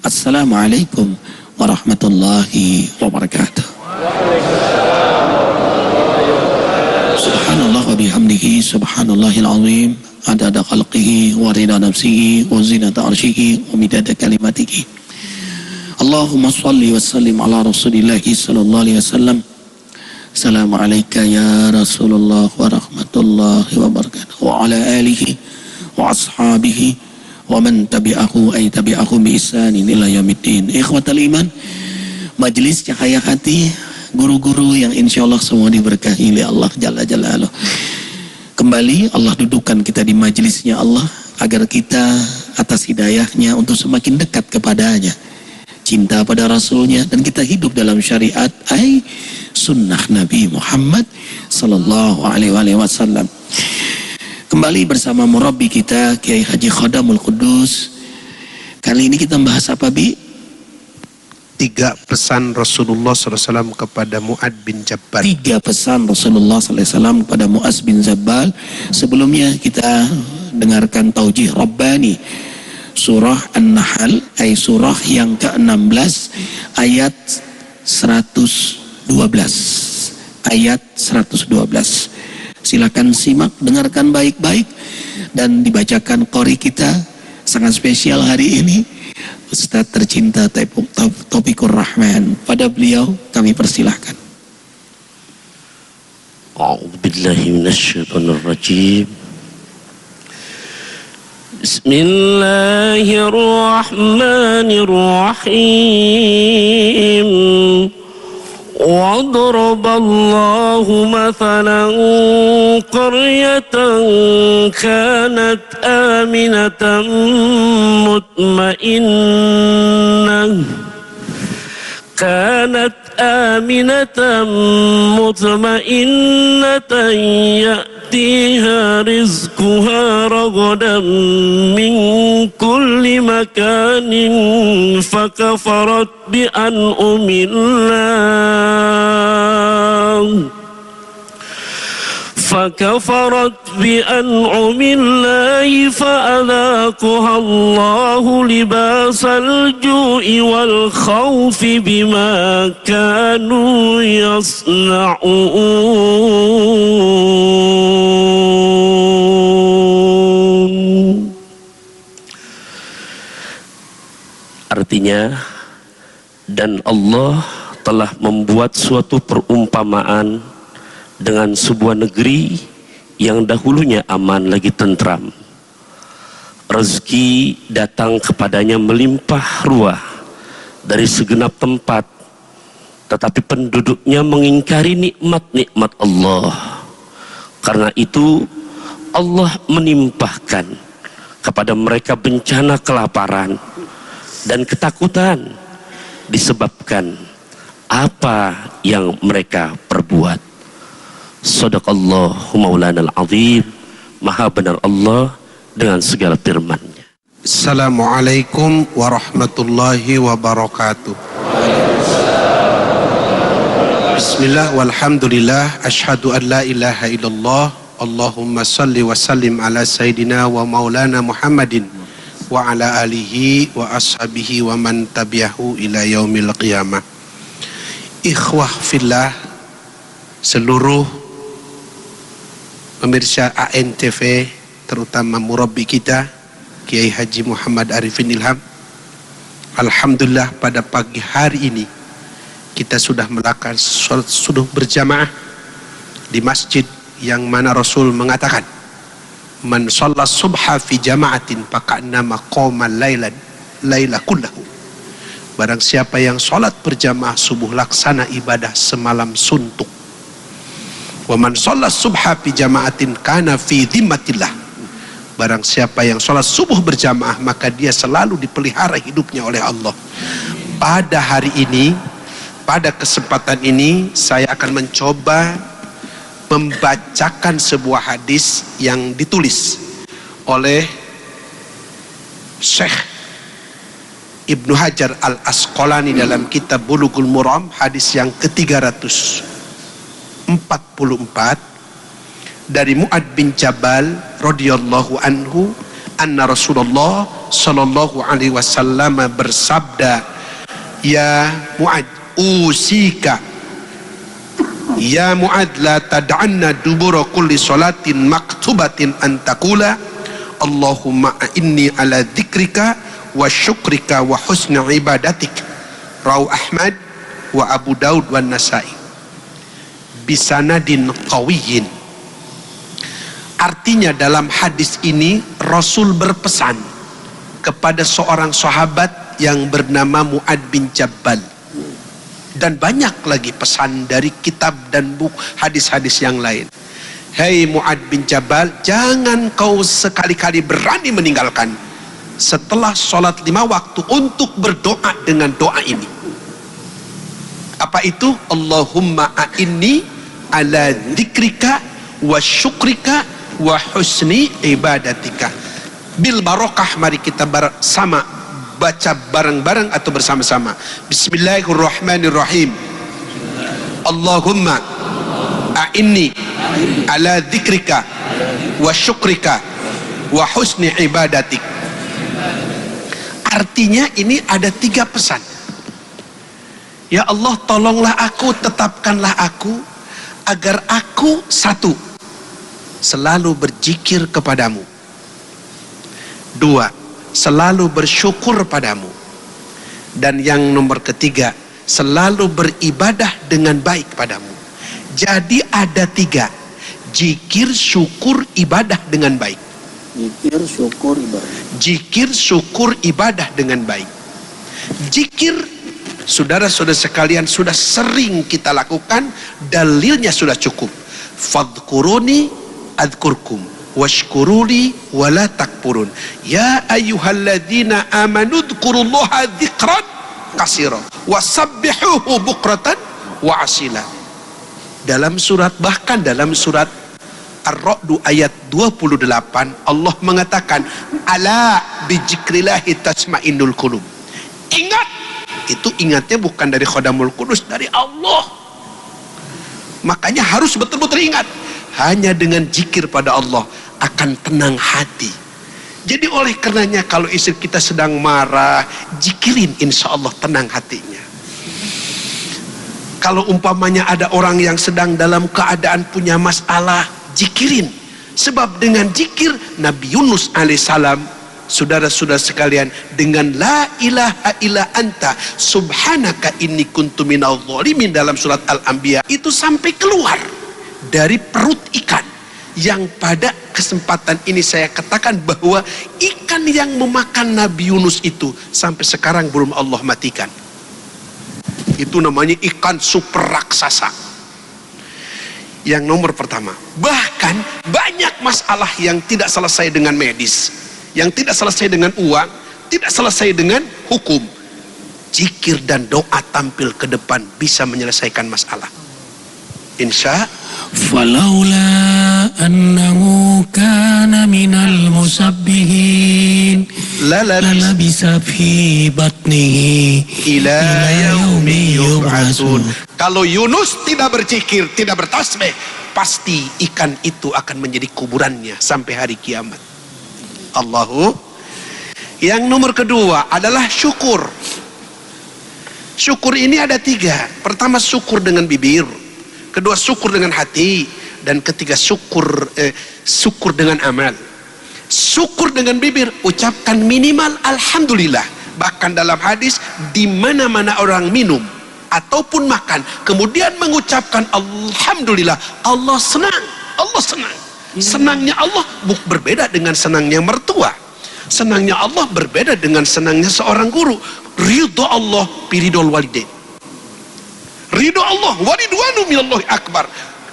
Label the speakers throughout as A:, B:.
A: السلام عليكم ورحمة الله وبركاته. سبحان الله وبحمده سبحان الله العظيم عدد خلقه ورضا نفسه وزنة عرشه ومداد كلماته. اللهم صل وسلم على رسول الله صلى الله عليه وسلم. السلام عليك يا رسول الله ورحمة الله وبركاته وعلى آله وأصحابه wa man tabi'ahu ay tabi'ahu bi ihsanin ila yaumiddin. Ikhwatal iman, majelis cahaya hati, guru-guru yang insya Allah semua diberkahi oleh Allah Jalla Jalaluh. Kembali Allah dudukkan kita di majelisnya Allah agar kita atas hidayahnya untuk semakin dekat kepadanya. Cinta pada Rasulnya dan kita hidup dalam syariat ay sunnah Nabi Muhammad sallallahu alaihi wasallam. Kembali bersama murabi kita Kiai Haji Khadamul Kudus. Kali ini kita bahas apa Bi?
B: Tiga pesan Rasulullah SAW kepada Mu'ad bin Jabal.
A: Tiga pesan Rasulullah SAW kepada Mu'az bin Jabal. Sebelumnya kita dengarkan taujih Rabbani. Surah An-Nahl, ayat surah yang ke-16, ayat 112. Ayat 112. Silakan simak, dengarkan baik-baik dan dibacakan kori kita sangat spesial hari ini. Ustaz tercinta Topikur Rahman. Pada beliau kami persilahkan.
C: Bismillahirrahmanirrahim. واضرب الله مثلا قرية كانت آمنة مطمئنة كانت آمنة مطمئنة يأتيها رزقها رغدا من كل مكان فكفرت بأنعم الله فكفرت بأنعم الله فأذاقها الله لباس الجوع والخوف بما كانوا يصنعون
D: Artinya dan Allah telah membuat suatu perumpamaan dengan sebuah negeri yang dahulunya aman lagi tentram. Rezeki datang kepadanya melimpah ruah dari segenap tempat, tetapi penduduknya mengingkari nikmat-nikmat Allah. Karena itu Allah menimpahkan kepada mereka bencana kelaparan dan ketakutan disebabkan apa yang mereka perbuat. Sadaqallahu al-azim. Maha benar Allah dengan segala firman-Nya.
B: Assalamualaikum warahmatullahi wabarakatuh. Bismillah walhamdulillah ashhadu an la ilaha illallah Allahumma salli wa sallim ala sayyidina wa maulana Muhammadin wa ala alihi wa ashabihi wa man tabi'ahu ila yaumil qiyamah. Ikhwah fillah seluruh pemirsa ANTV terutama murabi kita Kiai Haji Muhammad Arifin Ilham. Alhamdulillah pada pagi hari ini kita sudah melakukan sholat subuh berjamaah di masjid yang mana Rasul mengatakan man sholat subha fi jama'atin nama qoma laylan layla kullahu barang siapa yang sholat berjamaah subuh laksana ibadah semalam suntuk Wa man sholat subha fi jama'atin kana fi dhimmatillah. Barang siapa yang sholat subuh berjamaah maka dia selalu dipelihara hidupnya oleh Allah. Pada hari ini, pada kesempatan ini saya akan mencoba membacakan sebuah hadis yang ditulis oleh Syekh Ibnu Hajar Al-Asqalani dalam kitab Bulughul Muram hadis yang ke-300 44 dari Muad bin Jabal radhiyallahu anhu anna Rasulullah sallallahu alaihi wasallam bersabda ya Muad usika. Ya Muad la tad'anna dubura kulli salatin maktubatin an taqula. Allahumma inni ala dzikrika wa syukrika wa husni ibadatik. Rawu Ahmad wa Abu Daud wa Nasai. Bisanadin qawiyin. Artinya dalam hadis ini Rasul berpesan kepada seorang sahabat yang bernama Muad bin Jabal. Dan banyak lagi pesan dari kitab dan buku hadis-hadis yang lain. Hei Muad bin Jabal jangan kau sekali-kali berani meninggalkan setelah sholat lima waktu untuk berdoa dengan doa ini. Apa itu? Allahumma a'inni ala dzikrika wa syukrika wa husni ibadatika. Bil barokah mari kita bersama baca bareng-bareng atau bersama-sama. Bismillahirrahmanirrahim. Allahumma a'inni ala dzikrika wa syukrika wa husni ibadatik artinya ini ada tiga pesan. Ya Allah tolonglah aku tetapkanlah aku agar aku satu selalu berzikir kepadamu. Dua selalu bersyukur padamu. Dan yang nomor ketiga selalu beribadah dengan baik padamu. Jadi ada tiga jikir syukur ibadah dengan baik
A: Zikir, syukur, ibadah.
B: jikir syukur ibadah dengan baik. Jikir saudara-saudara sekalian sudah sering kita lakukan dalilnya sudah cukup. Fadkuruni adkurkum washkuruli wala takpurun ya ayyuhalladzina amanu dhkurullaha dzikran kasira. Wasabbihuhu bukratan wa asila. Dalam surat bahkan dalam surat Ar-Ra'du ayat 28 Allah mengatakan ala bijikrillahi tasmainnul qulub. Ingat itu ingatnya bukan dari khodamul kudus dari Allah. Makanya harus betul-betul ingat hanya dengan jikir pada Allah akan tenang hati. Jadi oleh karenanya kalau istri kita sedang marah jikirin insya Allah tenang hatinya. Kalau umpamanya ada orang yang sedang dalam keadaan punya masalah jikirin sebab dengan jikir Nabi Yunus alaihissalam saudara-saudara sekalian dengan la ilaha illa anta subhanaka inni kuntu minal zalimin dalam surat al-anbiya itu sampai keluar dari perut ikan. Yang pada kesempatan ini saya katakan bahwa ikan yang memakan Nabi Yunus itu sampai sekarang belum Allah matikan. Itu namanya ikan super raksasa yang nomor pertama. Bahkan banyak masalah yang tidak selesai dengan medis, yang tidak selesai dengan uang, tidak selesai dengan hukum. Zikir dan doa tampil ke depan bisa menyelesaikan masalah. Insya
A: Falaula annahu kana minal
B: musabbihin
A: lalabisa fi bat
B: ila yaumi
A: yub'atsun.
B: Kalau Yunus tidak berzikir, tidak bertasbih, pasti ikan itu akan menjadi kuburannya sampai hari kiamat. Allahu. Yang nomor kedua adalah syukur. Syukur ini ada tiga. Pertama syukur dengan bibir, kedua syukur dengan hati, dan ketiga syukur eh, syukur dengan amal. Syukur dengan bibir, ucapkan minimal alhamdulillah bahkan dalam hadis di mana-mana orang minum ataupun makan kemudian mengucapkan alhamdulillah Allah senang Allah senang. Senangnya Allah buk berbeda dengan senangnya mertua. Senangnya Allah berbeda dengan senangnya seorang guru. Ridho Allah piridol walidain ridho Allah waridwanu minallahi akbar.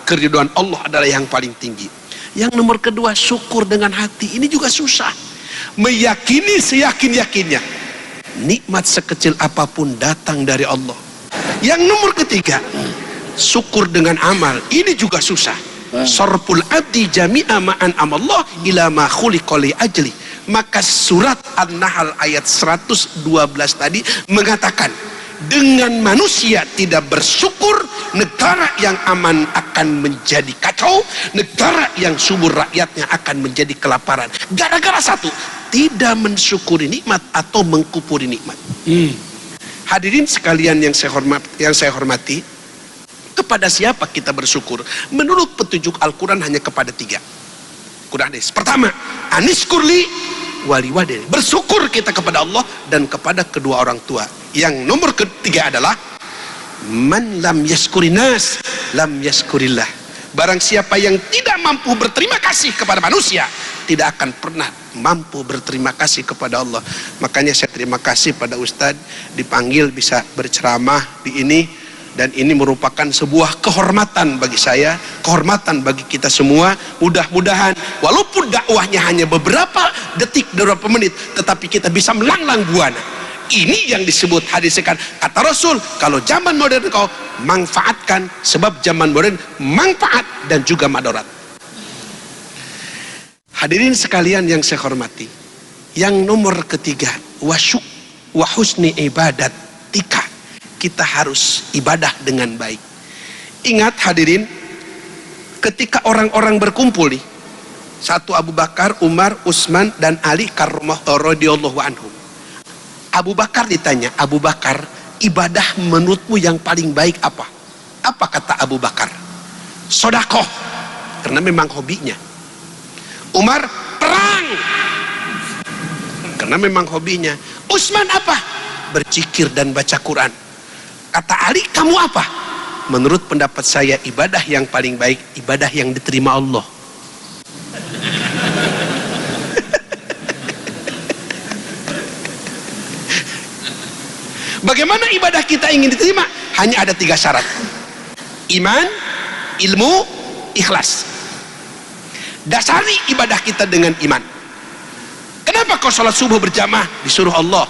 B: Keridhaan Allah adalah yang paling tinggi. Yang nomor kedua syukur dengan hati. Ini juga susah. Meyakini seyakin-yakinnya nikmat sekecil apa pun datang dari Allah. Yang nomor ketiga syukur dengan amal. Ini juga susah. Sorpul abdi jami'a ma'an amallah ila ma khuliqali ajli. Maka surat An-Nahl ayat 112 tadi mengatakan dengan manusia tidak bersyukur negara yang aman akan menjadi kacau negara yang subur rakyatnya akan menjadi kelaparan. Gara-gara satu tidak mensyukuri nikmat atau mengkupuri nikmat. Hadirin sekalian yang saya hormat, yang saya hormati, kepada siapa kita bersyukur? Menurut petunjuk Al-Quran hanya kepada tiga. Quran hadis. Pertama, anis kurli wali wadil. Bersyukur kita kepada Allah dan kepada kedua orang tua. Yang nomor ketiga adalah man lam yaskurinas lam yaskurillah. Barang siapa yang tidak mampu berterima kasih kepada manusia, tidak akan pernah mampu berterima kasih kepada Allah. Makanya saya terima kasih pada Ustadz dipanggil bisa berceramah di ini dan ini merupakan sebuah kehormatan bagi saya, kehormatan bagi kita semua. Mudah-mudahan walaupun dakwahnya hanya beberapa detik, beberapa menit, tetapi kita bisa melanglang buana. Ini yang disebut hadis sekan kata Rasul kalau zaman modern kau manfaatkan sebab zaman modern manfaat dan juga madorat. Hadirin sekalian yang saya hormati, yang nomor ketiga wasyuk wahusni ibadat tika kita harus ibadah dengan baik. Ingat hadirin, ketika orang-orang berkumpul nih, satu Abu Bakar, Umar, Utsman dan Ali karomah radhiyallahu anhum. Abu Bakar ditanya, Abu Bakar, ibadah menurutmu yang paling baik apa? Apa kata Abu Bakar? Sodakoh, karena memang hobinya. Umar, perang, karena memang hobinya. Utsman apa? Berzikir dan baca Quran. Kata Ali, kamu apa? Menurut pendapat saya, ibadah yang paling baik, ibadah yang diterima Allah. Bagaimana ibadah kita ingin diterima? Hanya ada tiga syarat. Iman, ilmu, ikhlas. Dasari ibadah kita dengan iman. Kenapa kau sholat subuh berjamaah? Disuruh Allah.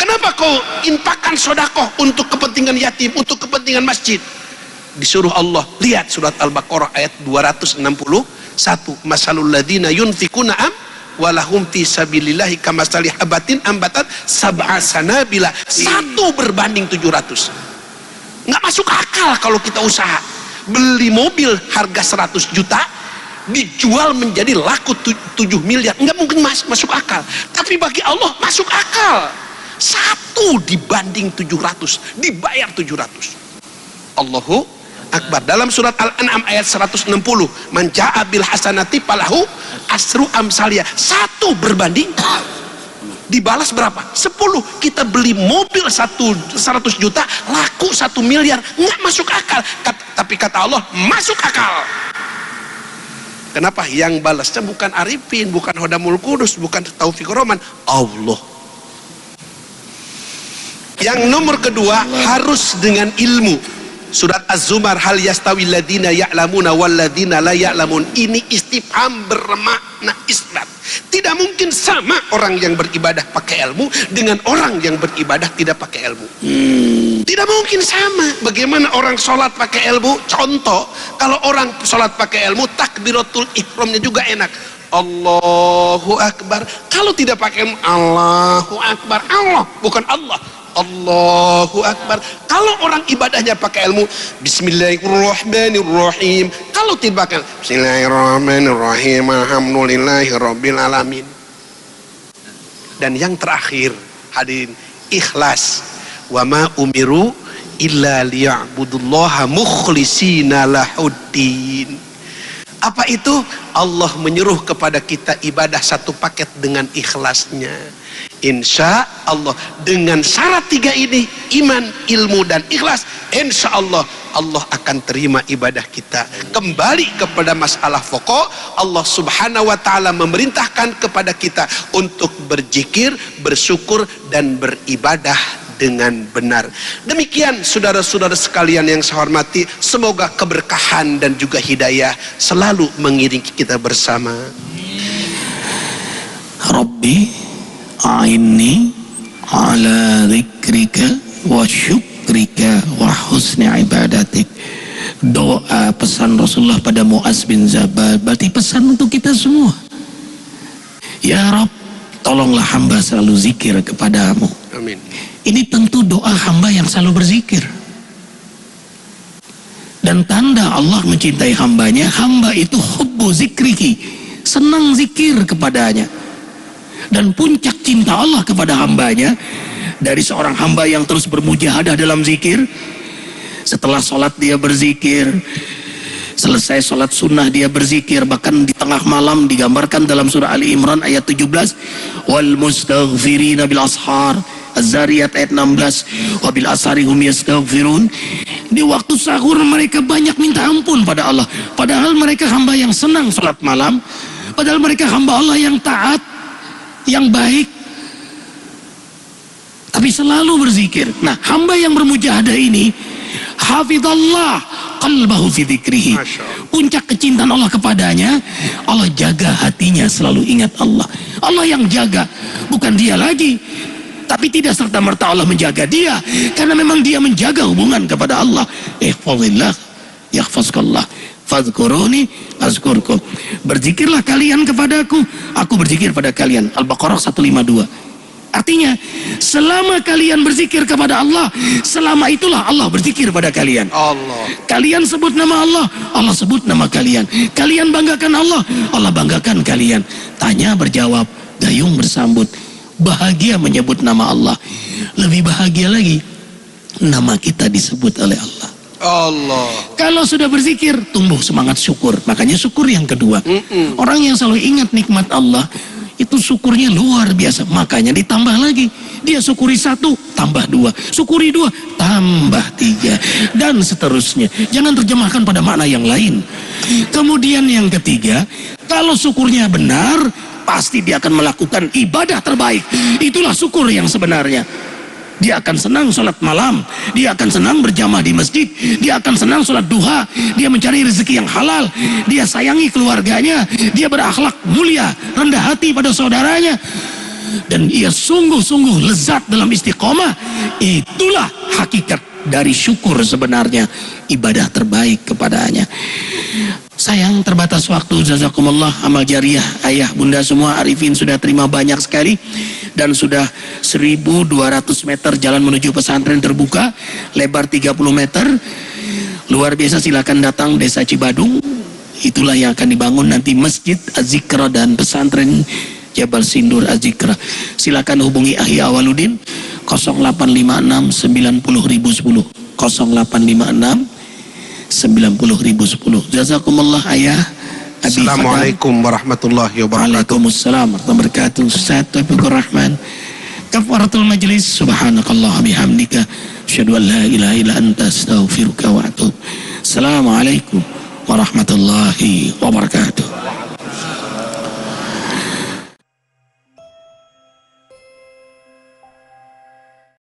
B: Kenapa kau infakkan sodakoh untuk kepentingan yatim, untuk kepentingan masjid? Disuruh Allah. Lihat surat Al-Baqarah ayat 261. Masalul ladina yunfikuna am walahum fi sabilillahi kamasali habatin ambatat sab'a sanabila. Satu berbanding 700. Nggak masuk akal kalau kita usaha. Beli mobil harga 100 juta, dijual menjadi laku 7 miliar. Nggak mungkin masuk akal. Tapi bagi Allah masuk akal. Satu dibanding 700. Dibayar 700. Allahu Akbar. Dalam surat Al-An'am ayat 160. Manja'a bil hasanati palahu asru amsalia. Satu berbanding dibalas berapa? 10 kita beli mobil satu 100 juta laku 1 miliar. Nggak masuk akal. Kat, tapi kata Allah masuk akal. Kenapa? Yang balasnya bukan Arifin bukan Hodamul Kudus bukan Taufik Roman. Allah. Yang nomor kedua harus dengan ilmu. Surat Az-Zumar hal yastawi ladina ya'lamuna wal ladina la ya'lamun. Ini istifham bermakna isbat. Tidak mungkin sama orang yang beribadah pakai ilmu dengan orang yang beribadah tidak pakai ilmu. Hmm. Tidak mungkin sama. Bagaimana orang sholat pakai ilmu? Contoh, kalau orang sholat pakai ilmu, takbiratul ihramnya juga enak. Allahu Akbar. Kalau tidak pakai ilmu, Allahu Akbar. Allah, bukan Allah. Allahu Akbar. Kalau orang ibadahnya pakai ilmu, Bismillahirrahmanirrahim. Tidak pakai Bismillahirrahmanirrahim. Alhamdulillahi Rabbil Alamin. Dan yang terakhir, hadirin, ikhlas. Wa ma umiru illa liya'budullaha mukhlisina lahuddin. Apa itu? Allah menyuruh kepada kita ibadah satu paket dengan ikhlasnya. Insya Allah dengan syarat tiga ini iman, ilmu dan ikhlas Insya Allah Allah akan terima ibadah kita. Kembali kepada masalah pokok Allah subhanahu wa ta'ala memerintahkan kepada kita untuk berzikir, bersyukur dan beribadah dengan benar. Demikian saudara-saudara sekalian yang saya hormati semoga keberkahan dan juga hidayah selalu mengiringi kita bersama.
A: Rabbi a'inni ala dzikrika wa syukrika wa husni ibadatik doa pesan Rasulullah pada Muaz bin Zabal berarti pesan untuk kita semua ya Rob tolonglah hamba selalu zikir kepadamu
B: Amin.
A: ini tentu doa hamba yang selalu berzikir dan tanda Allah mencintai hambanya hamba itu hubbu zikriki senang zikir kepadanya. Dan puncak cinta Allah kepada hambanya dari seorang hamba yang terus bermujahadah dalam zikir. Setelah sholat dia berzikir, selesai sholat sunnah dia berzikir. Bahkan di tengah malam digambarkan dalam surah Ali Imran ayat 17 wal mustaghfirina bil ashar. Az-Zariyat ayat 16 wabil asari hum yastaghfirun. Di waktu sahur mereka banyak minta ampun pada Allah. Padahal mereka hamba yang senang sholat malam. Padahal mereka hamba Allah yang taat. Yang baik tapi selalu berzikir. Nah hamba yang bermujahadah ini hafidallah qalbahu fi dzikrihi. Puncak kecintaan Allah kepadanya Allah jaga hatinya selalu ingat Allah. Allah yang jaga bukan dia lagi. Tapi tidak serta merta Allah menjaga dia karena memang dia menjaga hubungan kepada Allah. Ihfazillah yahfazkallah. Fadhkuruni azkurkum. Berzikirlah kalian kepadaku. Aku berzikir pada kalian. Al-Baqarah 152 artinya selama kalian berzikir kepada Allah selama itulah Allah berzikir pada kalian
B: Allah.
A: Kalian sebut nama Allah, Allah sebut nama kalian. Kalian banggakan Allah, Allah banggakan kalian. Tanya berjawab, gayung bersambut. Bahagia menyebut nama Allah. Lebih bahagia lagi, nama kita disebut oleh Allah.
B: Allah.
A: Kalau sudah berzikir, tumbuh semangat syukur. Makanya syukur yang kedua. Orang yang selalu ingat nikmat Allah, itu syukurnya luar biasa. Makanya ditambah lagi. Dia syukuri satu, tambah dua. Syukuri dua, tambah tiga. Dan seterusnya. Jangan terjemahkan pada makna yang lain. Kemudian yang ketiga, kalau syukurnya benar, pasti dia akan melakukan ibadah terbaik. Itulah syukur yang sebenarnya. Dia akan senang sholat malam. Dia akan senang berjamaah di masjid. Dia akan senang sholat duha. Dia mencari rezeki yang halal. Dia sayangi keluarganya. Dia berakhlak mulia, rendah hati pada saudaranya. Dan ia sungguh-sungguh lezat dalam istiqomah. Itulah hakikat dari syukur sebenarnya. Ibadah terbaik kepadanya. Sayang terbatas waktu. Jazakumullah amal jariah. Ayah bunda semua arifin sudah terima banyak sekali dan sudah 1200 meter jalan menuju pesantren terbuka lebar 30 meter. Luar biasa silakan datang desa Cibadung. Itulah yang akan dibangun nanti masjid Azikra dan pesantren Jabal Sindur Azikra silakan hubungi Ahi Awaludin 0856 90010 0856 90.010 Jazakumullah ayah Abi.
B: Assalamualaikum warahmatullahi wabarakatuh.
A: Waalaikumsalam warahmatullahi wabarakatuh. Ustaz Taufikur Rahman Kafaratul majlis. Subhanakallah bihamdika. Asyadu an la ilaha illa anta astaghfiruka wa atubu. Assalamualaikum warahmatullahi wabarakatuh